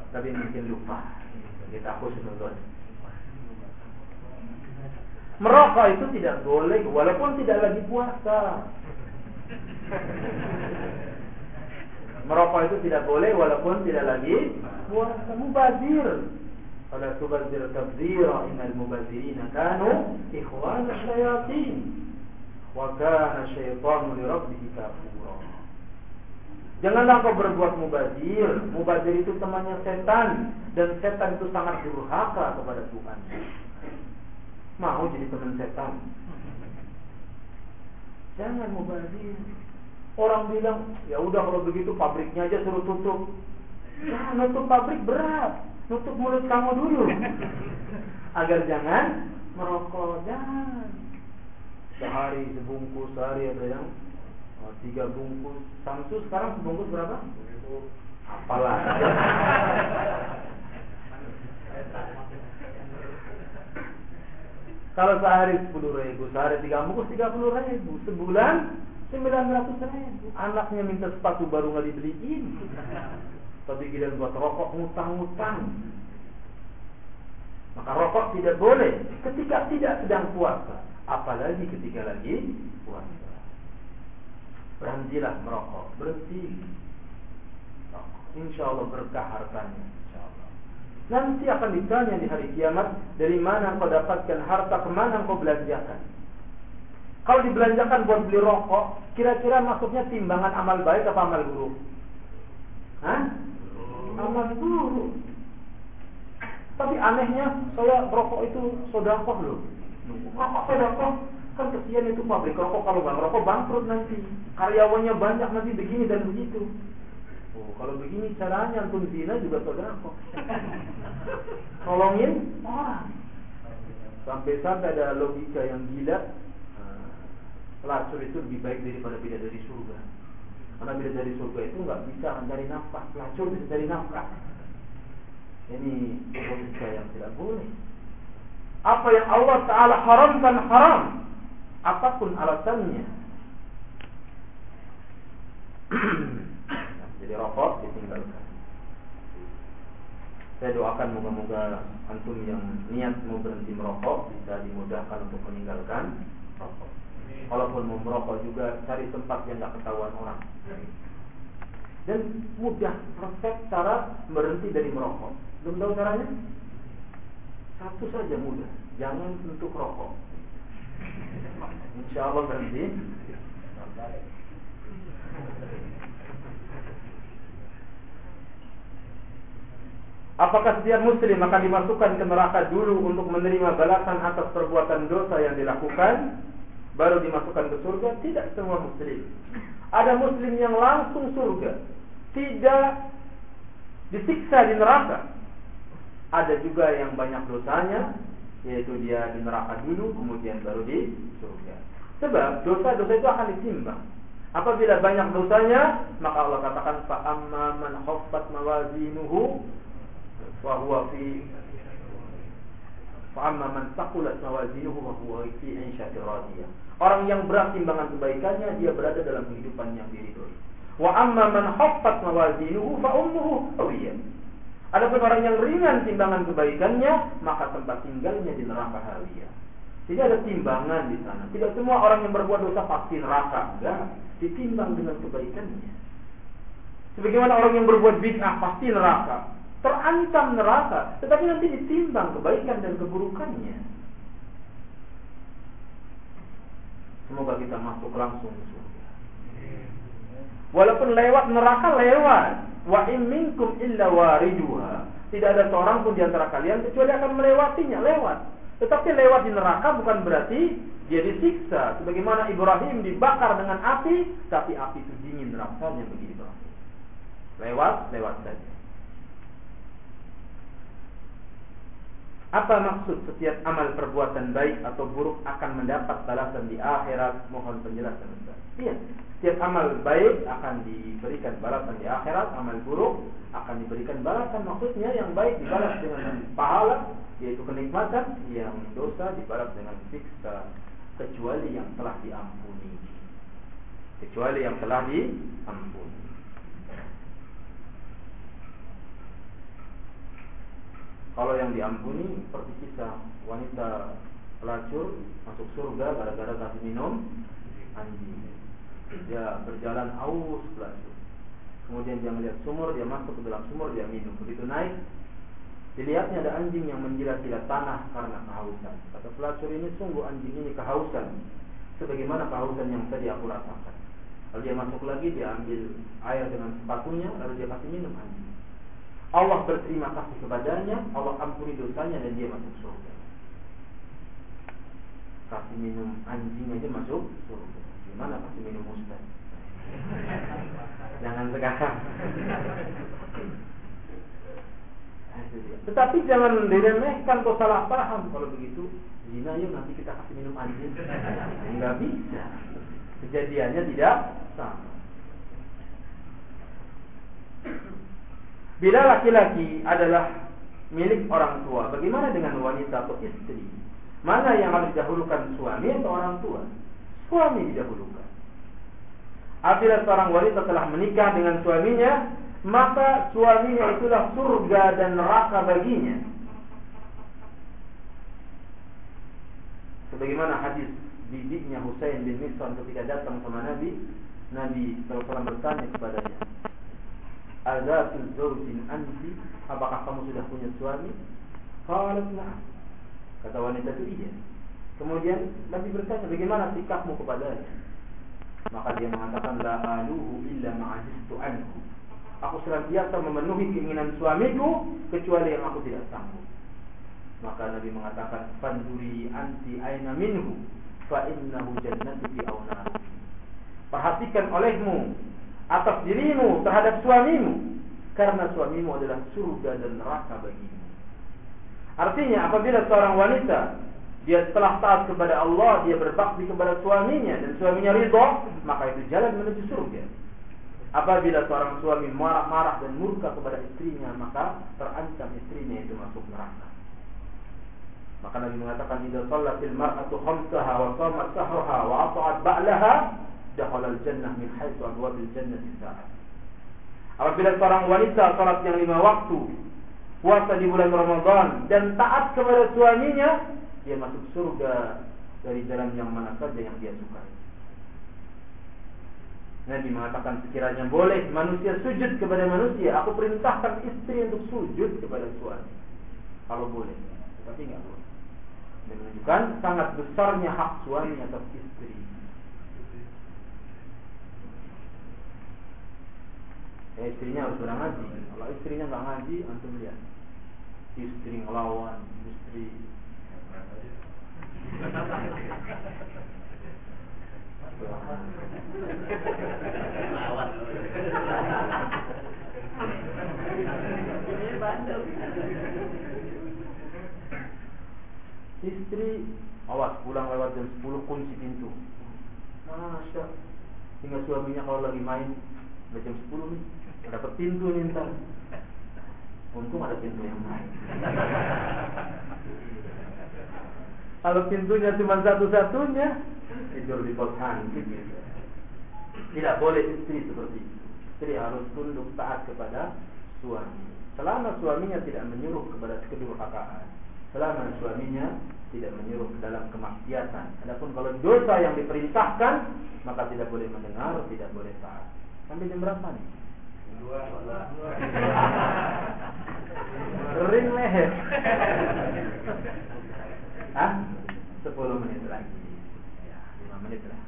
Tapi mungkin lupa. Kita aku sebenarnya. Merokok itu tidak boleh walaupun tidak lagi puasa. Merokok itu tidak boleh walaupun tidak lagi puasa. Mubazir. Fala tubazir tabzira innal mubazirina kanu ikhwana syayatin. Wa kana syaitanu li rabbih kafura. Janganlah kau berbuat mubazir. Mubazir itu temannya setan dan setan itu sangat durhaka kepada Tuhan. Mau jadi teman setan. Jangan mubazir. Orang bilang, ya udah kalau begitu pabriknya aja suruh tutup. Nah, nutup pabrik berat, nutup mulut kamu dulu. Agar jangan merokok, jangan. Sehari sebungkus, sehari ada yang oh, tiga bungkus. Samsu sekarang sebungkus berapa? Apalah. Kalau sehari sepuluh ribu, sehari tiga bungkus tiga puluh ribu, sebulan sembilan ratus ribu. Anaknya minta sepatu baru nggak dibeliin. Tapi kita buat rokok ngutang-ngutang. Maka rokok tidak boleh ketika tidak sedang puasa, apalagi ketika lagi puasa. Berhentilah merokok, berhenti. Insya Allah berkah hartanya. Nanti akan ditanya di hari kiamat dari mana kau dapatkan harta, ke mana kau belanjakan. Kalau dibelanjakan buat beli rokok, kira-kira maksudnya timbangan amal baik apa amal buruk? Hah? Amal buruk. Tapi anehnya saya rokok itu sodakoh loh. Rokok sodakoh kan kesian itu pabrik rokok kalau nggak rokok bangkrut nanti. Karyawannya banyak nanti begini dan begitu. Oh, kalau begini caranya antum zina juga sodakoh. Tolongin orang. Sampai-sampai ada logika yang gila pelacur itu lebih baik daripada bidadari surga. Karena bidadari surga itu nggak bisa mencari nafkah, pelacur bisa cari nafkah. Ini logika yang tidak boleh. Apa yang Allah Taala haramkan haram, apa pun alasannya. Jadi rokok ditinggalkan. Saya doakan moga-moga antum yang niat mau berhenti merokok bisa dimudahkan untuk meninggalkan rokok. Kalaupun mau merokok juga cari tempat yang tidak ketahuan orang. Dan mudah, resep cara berhenti dari merokok. Belum tahu caranya? Satu saja mudah, jangan untuk rokok. Insya Allah berhenti. Apakah setiap muslim akan dimasukkan ke neraka dulu untuk menerima balasan atas perbuatan dosa yang dilakukan? baru dimasukkan ke surga? Tidak semua muslim. Ada muslim yang langsung surga tidak disiksa di neraka. Ada juga yang banyak dosanya yaitu dia di neraka dulu kemudian baru di surga. Sebab dosa-dosa itu akan ditimbang. Apabila banyak dosanya maka Allah katakan fa amma man khaffat mawazinuhu wa huwa fi fa amma man taqulat mawazinuhu wa huwa fi radiyah Orang yang berat timbangan kebaikannya dia berada dalam kehidupan yang diridhoi. Wa amma man khaffat mawazinuhu fa ummuhu hawiyah. Adapun orang yang ringan timbangan kebaikannya, maka tempat tinggalnya di neraka hawiyah. Jadi ada timbangan di sana. Tidak semua orang yang berbuat dosa pasti neraka, enggak. Ditimbang dengan kebaikannya. Sebagaimana orang yang berbuat bid'ah pasti neraka, terancam neraka, tetapi nanti ditimbang kebaikan dan keburukannya. Semoga kita masuk langsung surga. Walaupun lewat neraka lewat. Wa in minkum illa wariduha. Tidak ada seorang pun di antara kalian kecuali akan melewatinya, lewat. Tetapi lewat di neraka bukan berarti dia disiksa. Sebagaimana Ibrahim dibakar dengan api, tapi api itu dingin rasanya Ibrahim. Lewat, lewat saja. Apa maksud setiap amal perbuatan baik atau buruk akan mendapat balasan di akhirat? Mohon penjelasan Ustaz. Iya, setiap amal baik akan diberikan balasan di akhirat, amal buruk akan diberikan balasan. Maksudnya yang baik dibalas dengan pahala, yaitu kenikmatan, yang dosa dibalas dengan siksa, kecuali yang telah diampuni. Kecuali yang telah diampuni. Kalau yang diampuni seperti kisah wanita pelacur masuk surga gara-gara kasih minum anjing. Dia berjalan aus pelacur. Kemudian dia melihat sumur, dia masuk ke dalam sumur, dia minum. Begitu naik, dilihatnya ada anjing yang menjilat-jilat tanah karena kehausan. Kata pelacur ini sungguh anjing ini kehausan. Sebagaimana kehausan yang tadi aku rasakan. Lalu dia masuk lagi, dia ambil air dengan sepatunya, lalu dia kasih minum anjing. Allah berterima kasih kepadanya, Allah ampuni dosanya dan dia masuk surga. Kasih minum anjing aja masuk surga. Gimana kasih minum ustaz? Jangan sekarang. Tetapi jangan diremehkan kau salah paham kalau begitu. Zina yuk nanti kita kasih minum anjing. Enggak bisa. Kejadiannya tidak sama. Bila laki-laki adalah milik orang tua, bagaimana dengan wanita atau istri? Mana yang harus didahulukan suami atau orang tua? Suami didahulukan. Apabila seorang wanita telah menikah dengan suaminya, maka suaminya itulah surga dan neraka baginya. Sebagaimana hadis bibinya Husain bin Mihsan ketika datang sama Nabi, Nabi SAW bertanya kepadanya, Azatul zawjin anti, apakah kamu sudah punya suami? Qalat na'am. Kata wanita itu iya. Kemudian Nabi bertanya, bagaimana sikapmu kepadanya? Maka dia mengatakan la aluhu illa ma'ajistu anhu. Aku senantiasa memenuhi keinginan suamiku kecuali yang aku tidak sanggup. Maka Nabi mengatakan fanduri anti aina minhu fa innahu jannatuki aw Perhatikan olehmu atas dirimu terhadap suamimu karena suamimu adalah surga dan neraka bagimu. Artinya apabila seorang wanita dia setelah taat kepada Allah, dia berbakti kepada suaminya dan suaminya ridho, maka itu jalan menuju surga. Apabila seorang suami marah-marah dan murka kepada istrinya, maka terancam istrinya itu masuk neraka. Maka Nabi mengatakan, "Idza shallatil mar'atu khamsaha wa shamat sahraha wa ata'at ba'laha, dakhala al-jannah min haitsu abwabil jannati sa'at." Apabila seorang wanita salat yang lima waktu, puasa di bulan Ramadan dan taat kepada suaminya, dia masuk surga dari jalan yang mana saja yang dia sukai. Nabi mengatakan sekiranya boleh manusia sujud kepada manusia, aku perintahkan istri untuk sujud kepada suami. Kalau boleh, tapi nggak boleh. Dan menunjukkan sangat besarnya hak suami atas istri. Ya, istrinya harus berang ngaji. Kalau istrinya nggak ngaji, antum lihat. Istri ngelawan, istri Istri awas pulang lewat jam 10 kunci pintu. Masya Hingga suaminya kalau lagi main jam 10 nih dapat pintu nih ntar. Untung ada pintu yang main. Kalau pintunya cuma satu-satunya, tidur di gitu. Tidak boleh istri seperti itu. Istri harus tunduk taat kepada suami. Selama suaminya tidak menyuruh kepada kedurhakaan. Selama suaminya tidak menyuruh ke dalam kemaksiatan. Adapun kalau dosa yang diperintahkan, maka tidak boleh mendengar, tidak boleh taat. Sampai jam berapa nih? Ring leher. Hah? 10 menit lagi. Ya, 5 menit lah.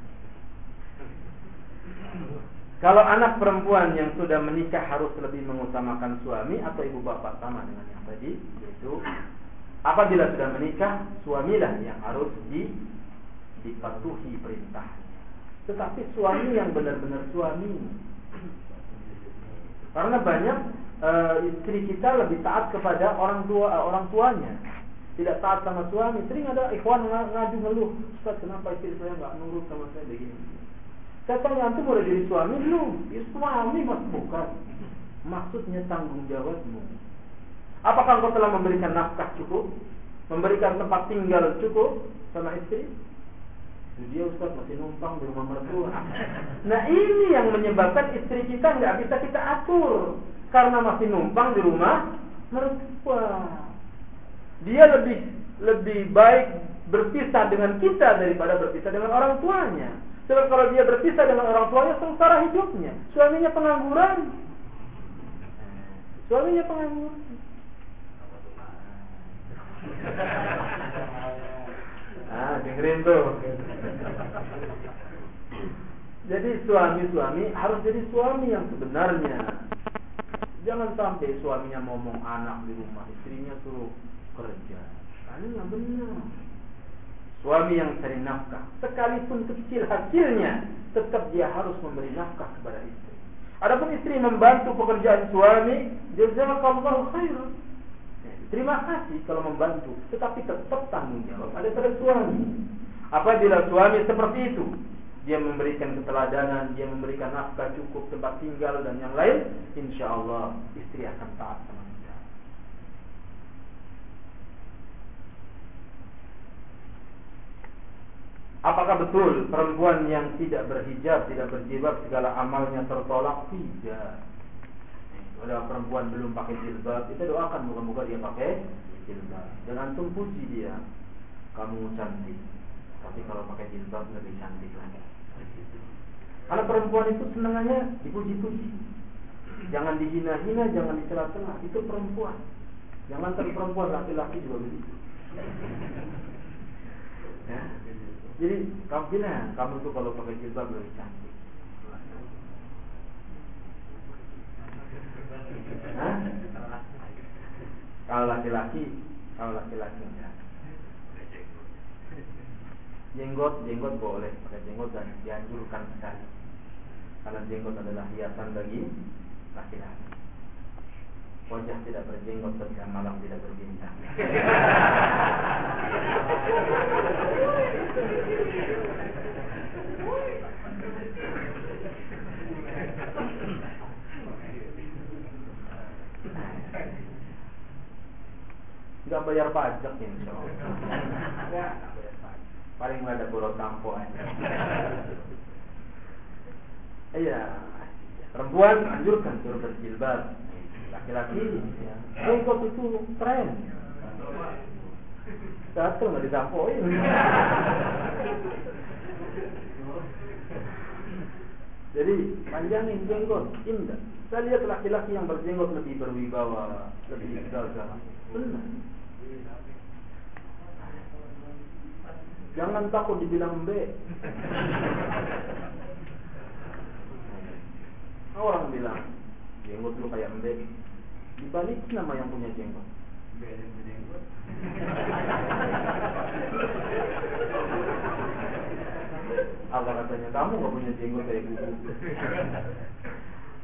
Kalau anak perempuan yang sudah menikah harus lebih mengutamakan suami atau ibu bapak sama dengan yang tadi, yaitu apabila sudah menikah, suamilah yang harus di dipatuhi perintah. Tetapi suami yang benar-benar suami. Karena banyak e, istri kita lebih taat kepada orang tua e, orang tuanya tidak taat sama suami. Sering ada ikhwan ngaju ngeluh, Ustaz kenapa istri saya nggak nurut sama saya begini? Saya tanya antum udah jadi suami belum? Ya suami mas bukan. Maksudnya tanggung jawabmu. Apakah engkau telah memberikan nafkah cukup? Memberikan tempat tinggal cukup sama istri? Dia Ustaz masih numpang di rumah mertua. Nah ini yang menyebabkan istri kita nggak bisa kita atur karena masih numpang di rumah mertua dia lebih lebih baik berpisah dengan kita daripada berpisah dengan orang tuanya. Sebab kalau dia berpisah dengan orang tuanya sengsara hidupnya. Suaminya pengangguran. Suaminya pengangguran. Ah, dengerin tuh. Jadi suami-suami harus jadi suami yang sebenarnya. Jangan sampai suaminya ngomong anak di rumah, istrinya suruh kerja. Nah, ini nggak benar. Suami yang cari nafkah, sekalipun kecil hasilnya, tetap dia harus memberi nafkah kepada istri. Adapun istri membantu pekerjaan suami, jazakallahu khairan. Terima kasih kalau membantu, tetapi tetap tanggung jawab ada pada suami. Apabila suami seperti itu, dia memberikan keteladanan, dia memberikan nafkah cukup, tempat tinggal dan yang lain, insya Allah istri akan taat sama kita. Apakah betul perempuan yang tidak berhijab, tidak berjilbab, segala amalnya tertolak? Tidak. Ada perempuan belum pakai jilbab, kita doakan moga-moga dia pakai jilbab. Dan antum puji dia, kamu cantik. Tapi kalau pakai jilbab lebih cantik lagi. Karena perempuan itu senangannya dipuji-puji. Jangan dihina-hina, jangan dicela-cela. Itu perempuan. Jangan terlalu perempuan, laki-laki juga begitu. Ya. Jadi kamu bilang, kamu tuh kalau pakai jilbab lebih cantik. Kalau laki-laki, kalau laki-laki enggak. Jenggot, jenggot boleh pakai jenggot dan dianjurkan sekali. Karena jenggot adalah hiasan bagi laki-laki. Wajah tidak berjenggot ketika malam tidak berbintang. Tidak bayar pajak insya Allah. Paling nggak ada sampo aja. Iya, perempuan anjurkan suruh berjilbab. Laki-laki, ya. jenggot itu tren. Satu nggak disampoin. Jadi panjangin jenggot, indah. Saya lihat laki-laki yang berjenggot lebih berwibawa, lebih gagah. Benar. Jangan takut dibilang B. Orang bilang jenggot lu kayak embek. Dibalik nama yang punya jenggot. Apa katanya kamu gak punya jenggot kayak buku.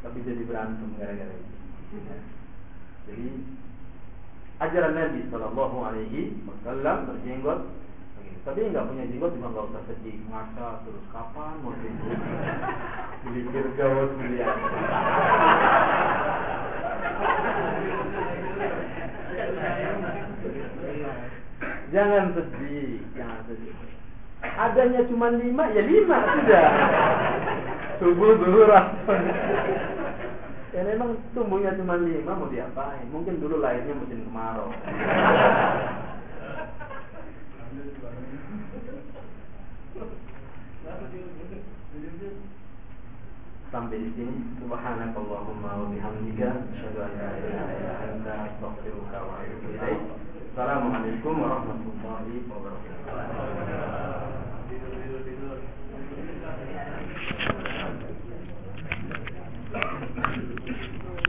Tapi jadi berantem gara-gara itu. Jadi ajaran Nabi Shallallahu Alaihi Wasallam berjenggot tapi nggak punya jenggot juga nggak usah sedih masa terus kapan mau jenggot beli firdaus beli jangan sedih jangan sedih. Adanya cuma lima ya lima sudah. Subuh dulu Ya memang tumbuhnya cuma lima mau diapain? Mungkin dulu lahirnya musim kemarau. sampai di sini subhanakallahumma wa bihamdika asyhadu an la ilaha illa anta astaghfiruka wa atubu ilaik assalamualaikum warahmatullahi wabarakatuh